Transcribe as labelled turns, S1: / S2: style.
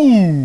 S1: Ooh!